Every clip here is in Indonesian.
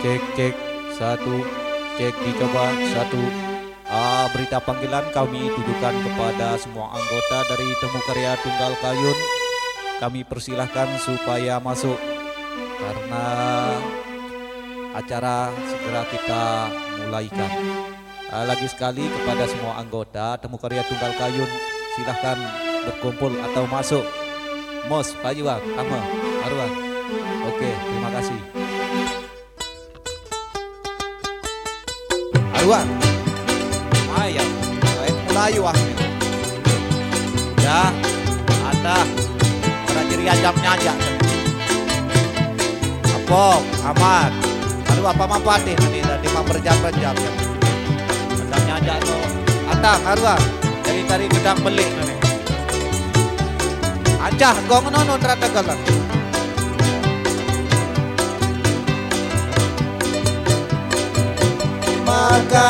Cek cek satu cek dicoba satu Ah, berita panggilan kami tujukan kepada semua anggota dari Temu Karya Tunggal Kayun. Kami persilahkan supaya masuk karena acara segera kita mulaikan. Ah, lagi sekali kepada semua anggota Temu Karya Tunggal Kayun, silahkan berkumpul atau masuk. Mos, Pak Jiwang, Ama, Arwan. Oke, terima kasih. Arwan. Ayo, baik Melayu ah. Ya, ada Kerajaan jamnya aja. apa? Aman. Aduh apa mampati nanti tadi mah berjam-jam ya. Jamnya aja tuh. Atang Arwan. Dari tadi gedang beli nanti. Acah gong nono terata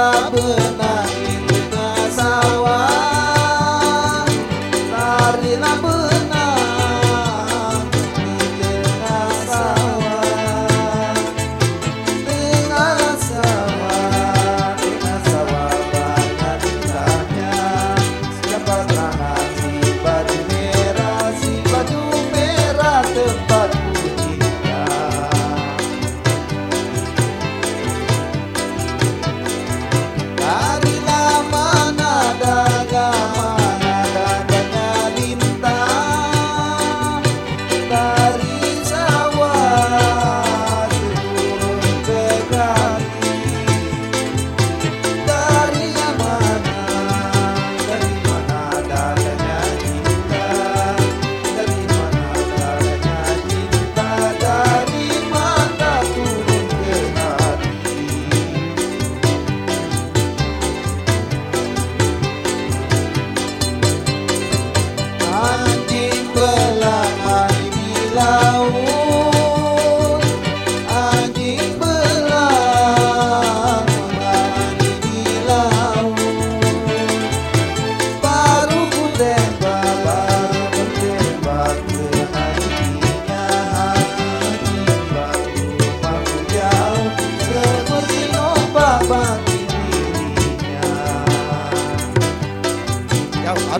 லாபம்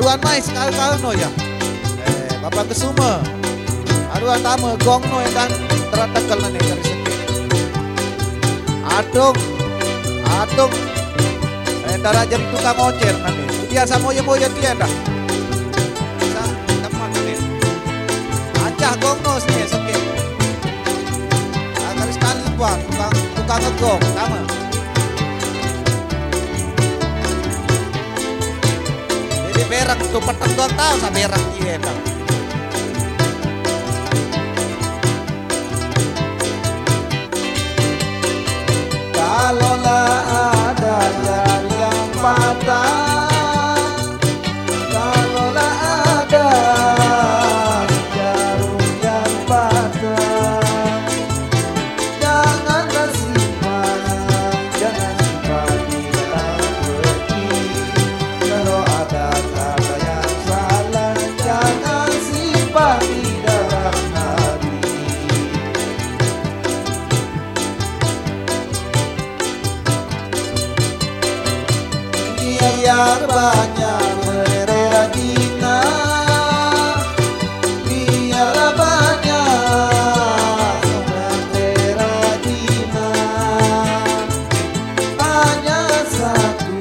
Ya, aruan mai sekali kali no ya. Eh, Bapak Kesuma. Aruan tama gong no dan teratakal nanti dari sini. Atung, atung. Eh, darah jadi tukang ojek nanti. Biasa moya moya dia teman nanti. Acah gong no sini sini. Agar sekali buat tukang tukang ngegong, sama. Jadi berak tuh petang doang tahu sa berak iya dah. banyak merah kita. Biarlah banyak merah kita. Hanya satu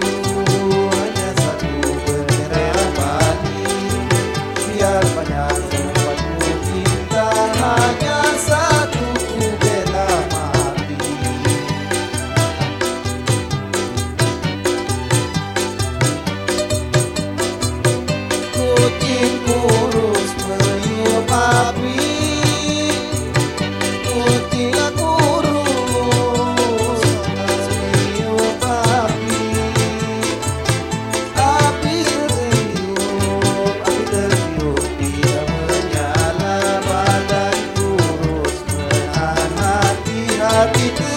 hanya satu merah padi biar banyak ti.